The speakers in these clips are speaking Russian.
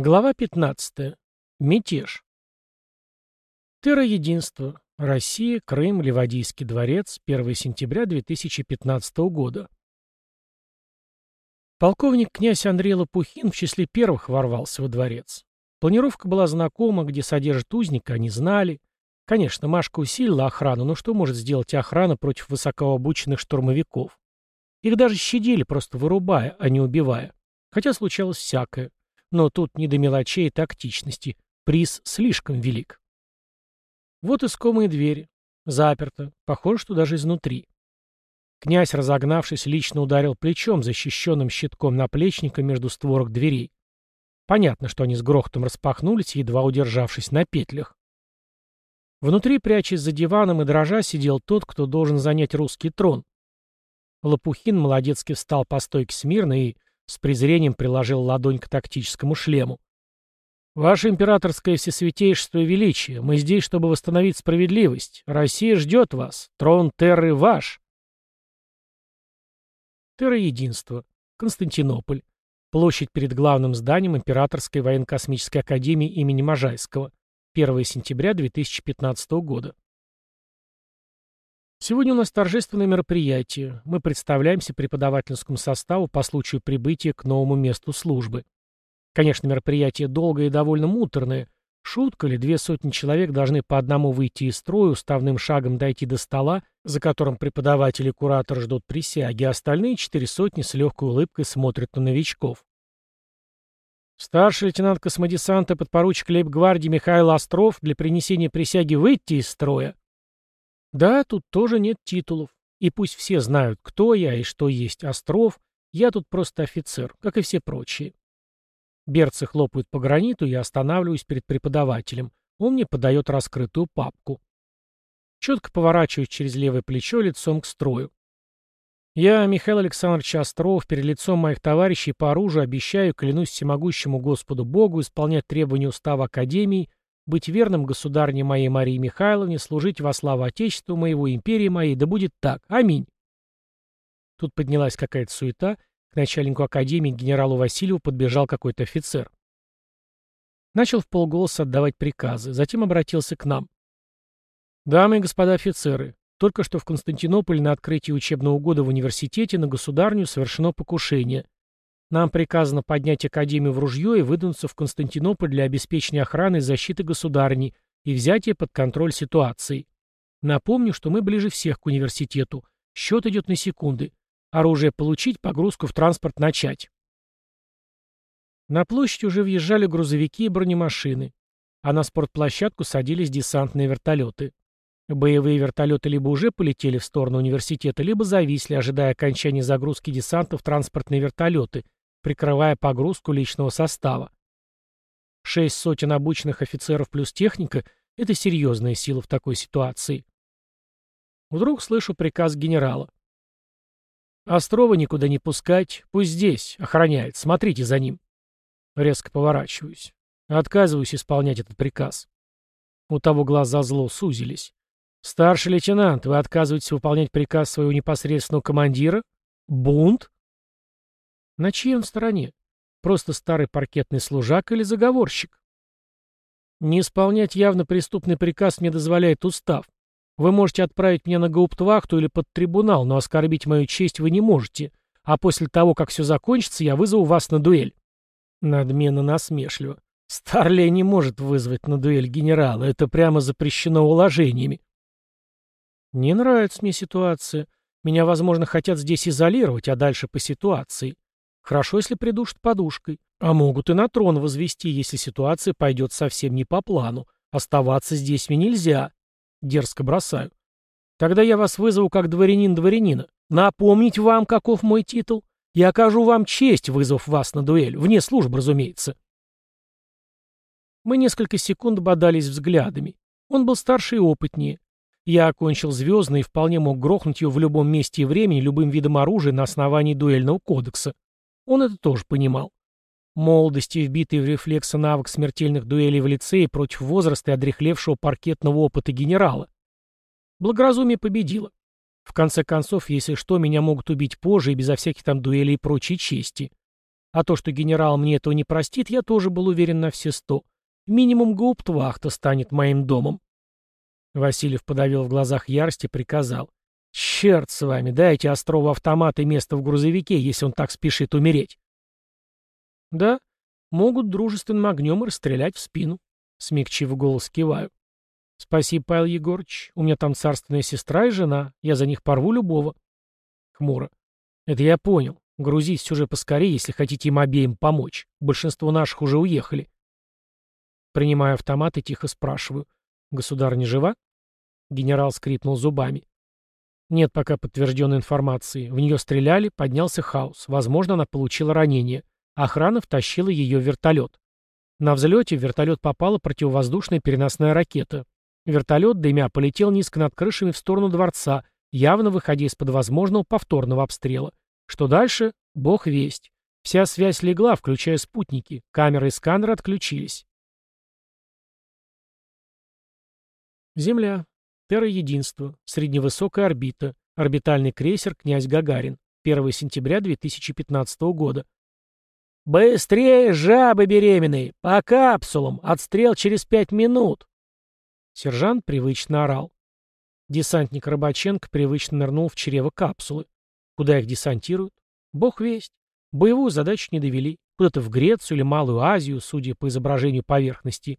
Глава 15. Мятеж. Терра-единство. Россия, Крым, Ливадийский дворец, 1 сентября 2015 года. Полковник князь Андрей Лопухин в числе первых ворвался во дворец. Планировка была знакома, где содержат узника, они знали. Конечно, Машка усилила охрану, но что может сделать охрана против высокообученных штурмовиков? Их даже щадили, просто вырубая, а не убивая. Хотя случалось всякое. Но тут не до мелочей и тактичности. Приз слишком велик. Вот искомые двери. Заперто. Похоже, что даже изнутри. Князь, разогнавшись, лично ударил плечом, защищенным щитком наплечника между створок дверей. Понятно, что они с грохотом распахнулись, едва удержавшись на петлях. Внутри, прячась за диваном и дрожа, сидел тот, кто должен занять русский трон. Лопухин молодецки встал по стойке смирно и, с презрением приложил ладонь к тактическому шлему. «Ваше императорское всесвятейшество и величие, мы здесь, чтобы восстановить справедливость. Россия ждет вас. Трон Терры ваш». Терра-единство. Константинополь. Площадь перед главным зданием Императорской военно-космической академии имени Можайского. 1 сентября 2015 года. Сегодня у нас торжественное мероприятие. Мы представляемся преподавательскому составу по случаю прибытия к новому месту службы. Конечно, мероприятие долгое и довольно муторное. Шутка ли, две сотни человек должны по одному выйти из строя, уставным шагом дойти до стола, за которым преподаватель и куратор ждут присяги, а остальные четыре сотни с легкой улыбкой смотрят на новичков. Старший лейтенант космодесанта подпоручик лейб-гвардии Михаил Остров для принесения присяги выйти из строя да, тут тоже нет титулов. И пусть все знают, кто я и что есть Остров, я тут просто офицер, как и все прочие. Берцы хлопают по граниту, я останавливаюсь перед преподавателем. Он мне подает раскрытую папку. Четко поворачиваюсь через левое плечо лицом к строю. Я, Михаил Александрович Остров, перед лицом моих товарищей по оружию обещаю, клянусь всемогущему Господу Богу, исполнять требования устава Академии быть верным государне моей Марии Михайловне, служить во славу Отечеству моего, империи моей, да будет так. Аминь. Тут поднялась какая-то суета, к начальнику академии генералу Васильеву подбежал какой-то офицер. Начал в полголоса отдавать приказы, затем обратился к нам. «Дамы и господа офицеры, только что в Константинополе на открытии учебного года в университете на государню совершено покушение. Нам приказано поднять Академию в ружье и выдвинуться в Константинополь для обеспечения охраны и защиты государни и взятия под контроль ситуации. Напомню, что мы ближе всех к университету. Счет идет на секунды. Оружие получить, погрузку в транспорт начать. На площадь уже въезжали грузовики и бронемашины, а на спортплощадку садились десантные вертолеты. Боевые вертолеты либо уже полетели в сторону университета, либо зависли, ожидая окончания загрузки десанта в транспортные вертолеты – прикрывая погрузку личного состава. Шесть сотен обученных офицеров плюс техника – это серьезная сила в такой ситуации. Вдруг слышу приказ генерала. «Острова никуда не пускать, пусть здесь, охраняет, смотрите за ним». Резко поворачиваюсь. Отказываюсь исполнять этот приказ. У того глаза зло сузились. «Старший лейтенант, вы отказываетесь выполнять приказ своего непосредственного командира? Бунт?» На чьей он стороне? Просто старый паркетный служак или заговорщик? Не исполнять явно преступный приказ мне дозволяет устав. Вы можете отправить меня на гауптвахту или под трибунал, но оскорбить мою честь вы не можете. А после того, как все закончится, я вызову вас на дуэль. Надменно насмешливо. Старлей не может вызвать на дуэль генерала. Это прямо запрещено уложениями. Не нравится мне ситуация. Меня, возможно, хотят здесь изолировать, а дальше по ситуации. Хорошо, если придушат подушкой. А могут и на трон возвести, если ситуация пойдет совсем не по плану. Оставаться здесь мне нельзя. Дерзко бросаю. Тогда я вас вызову как дворянин дворянина. Напомнить вам, каков мой титул. Я окажу вам честь, вызвав вас на дуэль. Вне службы, разумеется. Мы несколько секунд бодались взглядами. Он был старше и опытнее. Я окончил звездный и вполне мог грохнуть ее в любом месте и времени любым видом оружия на основании дуэльного кодекса. Он это тоже понимал. Молодости, вбитый в рефлексы навык смертельных дуэлей в лицее против возраста и одрехлевшего паркетного опыта генерала. Благоразумие победило. В конце концов, если что, меня могут убить позже и безо всяких там дуэлей и прочей чести. А то, что генерал мне этого не простит, я тоже был уверен на все сто. Минимум гауптвахта станет моим домом. Васильев подавил в глазах ярость и приказал. «Черт с вами, дайте Острову автомат и место в грузовике, если он так спешит умереть». «Да, могут дружественным огнем расстрелять в спину», — смягчив голос, киваю. «Спасибо, Павел Егорыч. У меня там царственная сестра и жена. Я за них порву любого». Хмуро. «Это я понял. Грузитесь уже поскорее, если хотите им обеим помочь. Большинство наших уже уехали». Принимаю автомат и тихо спрашиваю. «Государ не жива?» Генерал скрипнул зубами. Нет пока подтвержденной информации. В нее стреляли, поднялся хаос. Возможно, она получила ранение. Охрана втащила ее в вертолет. На взлете в вертолет попала противовоздушная переносная ракета. Вертолет, дымя, полетел низко над крышами в сторону дворца, явно выходя из-под возможного повторного обстрела. Что дальше? Бог весть. Вся связь легла, включая спутники. Камеры и сканеры отключились. Земля. Терра-единство. Средневысокая орбита. Орбитальный крейсер «Князь Гагарин». 1 сентября 2015 года. «Быстрее, жабы беременные! По капсулам! Отстрел через пять минут!» Сержант привычно орал. Десантник Рыбаченко привычно нырнул в чрево капсулы. Куда их десантируют? Бог весть. Боевую задачу не довели. Куда-то в Грецию или Малую Азию, судя по изображению поверхности.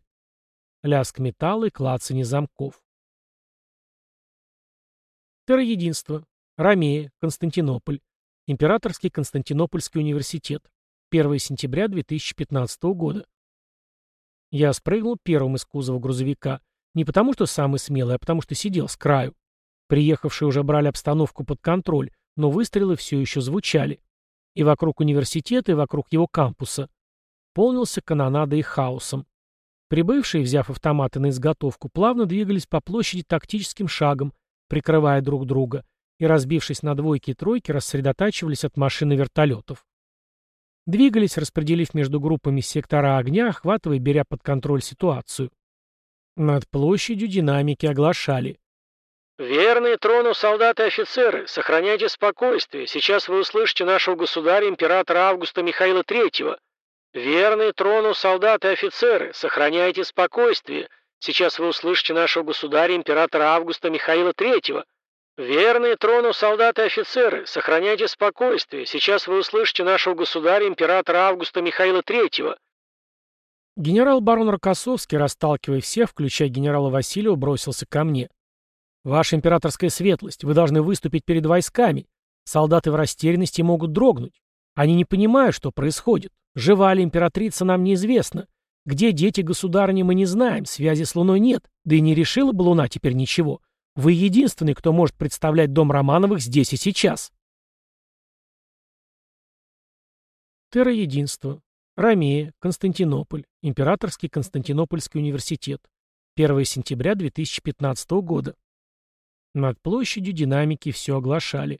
Лязг металла и клацанье замков. Терроединство. Ромея, Константинополь. Императорский Константинопольский университет. 1 сентября 2015 года. Я спрыгнул первым из кузова грузовика. Не потому, что самый смелый, а потому, что сидел с краю. Приехавшие уже брали обстановку под контроль, но выстрелы все еще звучали. И вокруг университета, и вокруг его кампуса. Полнился канонадой и хаосом. Прибывшие, взяв автоматы на изготовку, плавно двигались по площади тактическим шагом, прикрывая друг друга, и, разбившись на двойки и тройки, рассредотачивались от машин и вертолетов. Двигались, распределив между группами сектора огня, охватывая беря под контроль ситуацию. Над площадью динамики оглашали. «Верные трону солдаты и офицеры, сохраняйте спокойствие. Сейчас вы услышите нашего государя императора Августа Михаила Третьего. Верные трону солдаты и офицеры, сохраняйте спокойствие. Сейчас вы услышите нашего государя императора Августа Михаила Третьего. Верные трону солдаты и офицеры, сохраняйте спокойствие. Сейчас вы услышите нашего государя императора Августа Михаила Третьего. Генерал-барон Рокоссовский, расталкивая всех, включая генерала Васильева, бросился ко мне. «Ваша императорская светлость, вы должны выступить перед войсками. Солдаты в растерянности могут дрогнуть. Они не понимают, что происходит. Жива ли императрица, нам неизвестно. Где дети государыни, мы не знаем, связи с Луной нет, да и не решила бы Луна теперь ничего. Вы единственный, кто может представлять дом Романовых здесь и сейчас. Терра-единство. Ромея, Константинополь, Императорский Константинопольский университет. 1 сентября 2015 года. Над площадью динамики все оглашали.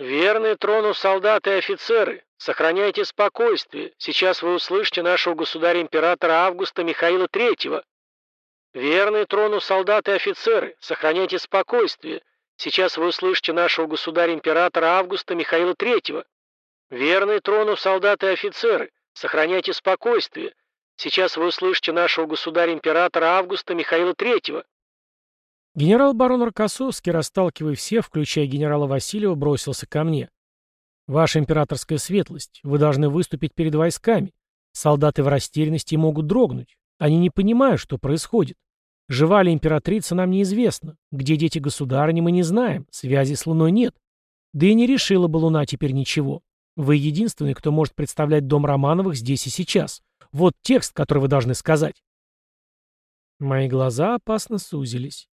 «Верные трону солдаты и офицеры, сохраняйте спокойствие. Сейчас вы услышите нашего государя-императора Августа Михаила Третьего. Верные трону солдаты и офицеры, сохраняйте спокойствие. Сейчас вы услышите нашего государя-императора Августа Михаила Третьего. Верные трону солдаты и офицеры, сохраняйте спокойствие. Сейчас вы услышите нашего государя-императора Августа Михаила Третьего. Генерал-барон Рокоссовский, расталкивая всех, включая генерала Васильева, бросился ко мне. «Ваша императорская светлость, вы должны выступить перед войсками. Солдаты в растерянности могут дрогнуть. Они не понимают, что происходит. Жива ли императрица, нам неизвестно. Где дети государыни, мы не знаем. Связи с Луной нет. Да и не решила бы Луна теперь ничего. Вы единственный, кто может представлять дом Романовых здесь и сейчас. Вот текст, который вы должны сказать». Мои глаза опасно сузились.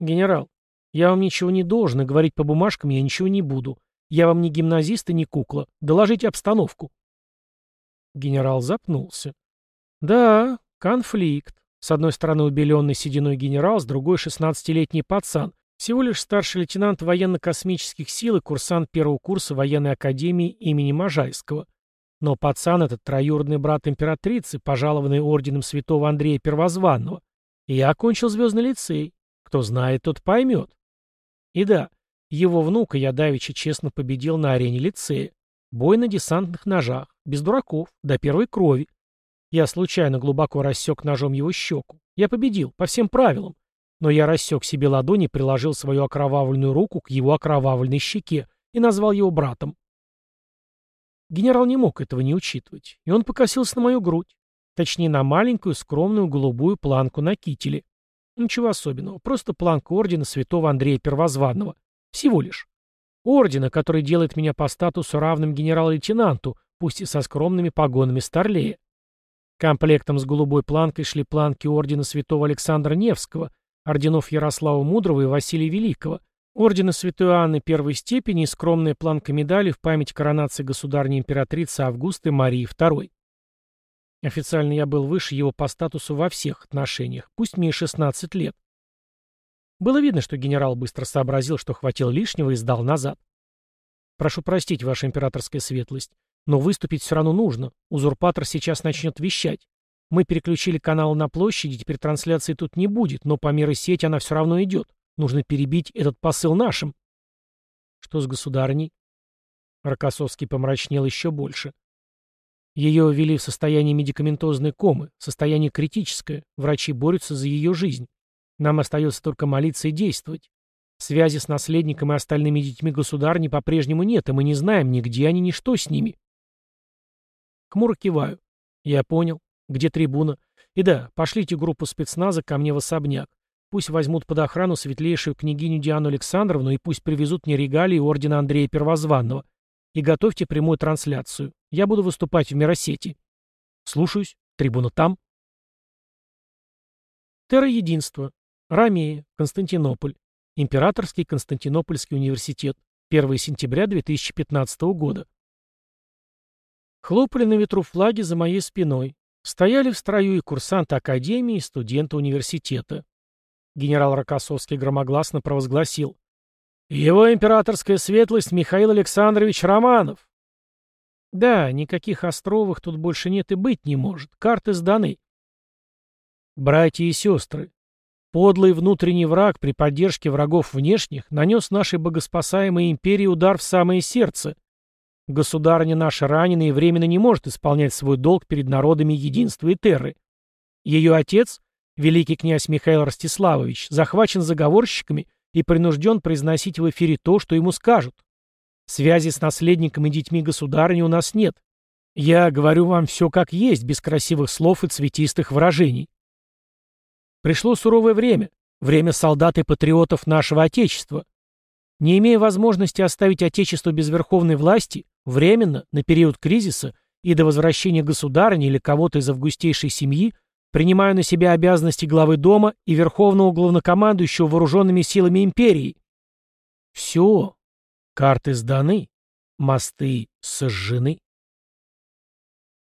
«Генерал, я вам ничего не должен, и говорить по бумажкам я ничего не буду. Я вам не гимназист и не кукла. Доложите обстановку». Генерал запнулся. «Да, конфликт. С одной стороны убеленный сединой генерал, с другой — шестнадцатилетний пацан, всего лишь старший лейтенант военно-космических сил и курсант первого курса военной академии имени Можайского. Но пацан — этот троюродный брат императрицы, пожалованный орденом святого Андрея Первозванного. И я окончил звездный лицей. Кто знает, тот поймет. И да, его внука я давеча честно победил на арене лицея. Бой на десантных ножах, без дураков, до первой крови. Я случайно глубоко рассек ножом его щеку. Я победил, по всем правилам. Но я рассек себе ладони, приложил свою окровавленную руку к его окровавленной щеке и назвал его братом. Генерал не мог этого не учитывать, и он покосился на мою грудь. Точнее, на маленькую, скромную голубую планку на кителе. Ничего особенного, просто планка ордена святого Андрея Первозванного. Всего лишь. Ордена, который делает меня по статусу равным генерал-лейтенанту, пусть и со скромными погонами старлея. Комплектом с голубой планкой шли планки ордена святого Александра Невского, орденов Ярослава Мудрого и Василия Великого, ордена святой Анны первой степени и скромная планка медали в память коронации государни императрицы Августы Марии II. Официально я был выше его по статусу во всех отношениях, пусть мне и 16 лет. Было видно, что генерал быстро сообразил, что хватил лишнего и сдал назад. «Прошу простить, ваша императорская светлость, но выступить все равно нужно. Узурпатор сейчас начнет вещать. Мы переключили канал на площади, теперь трансляции тут не будет, но по мере сети она все равно идет. Нужно перебить этот посыл нашим». «Что с государней?» Рокоссовский помрачнел еще больше. Ее ввели в состояние медикаментозной комы, состояние критическое, врачи борются за ее жизнь. Нам остается только молиться и действовать. Связи с наследником и остальными детьми государни по-прежнему нет, и мы не знаем ни где они, ни что с ними. Хмуро киваю. Я понял. Где трибуна? И да, пошлите группу спецназа ко мне в особняк. Пусть возьмут под охрану светлейшую княгиню Диану Александровну и пусть привезут мне регалии ордена Андрея Первозванного. И готовьте прямую трансляцию. Я буду выступать в Миросети. Слушаюсь. Трибуна там. Терра Единство. Ромея. Константинополь. Императорский Константинопольский университет. 1 сентября 2015 года. Хлопали на ветру флаги за моей спиной. Стояли в строю и курсанты академии, и студенты университета. Генерал Рокоссовский громогласно провозгласил. «Его императорская светлость Михаил Александрович Романов!» Да, никаких островах тут больше нет и быть не может. Карты сданы. Братья и сестры, подлый внутренний враг при поддержке врагов внешних нанес нашей богоспасаемой империи удар в самое сердце. Государыня наша ранена и временно не может исполнять свой долг перед народами единства и терры. Ее отец, великий князь Михаил Ростиславович, захвачен заговорщиками и принужден произносить в эфире то, что ему скажут. Связи с наследником и детьми государыни у нас нет. Я говорю вам все как есть, без красивых слов и цветистых выражений. Пришло суровое время, время солдат и патриотов нашего Отечества. Не имея возможности оставить Отечество без верховной власти, временно, на период кризиса и до возвращения государыни или кого-то из августейшей семьи, принимаю на себя обязанности главы дома и верховного главнокомандующего вооруженными силами империи. Все, Карты сданы, мосты сожжены.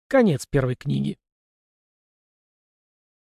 Конец первой книги.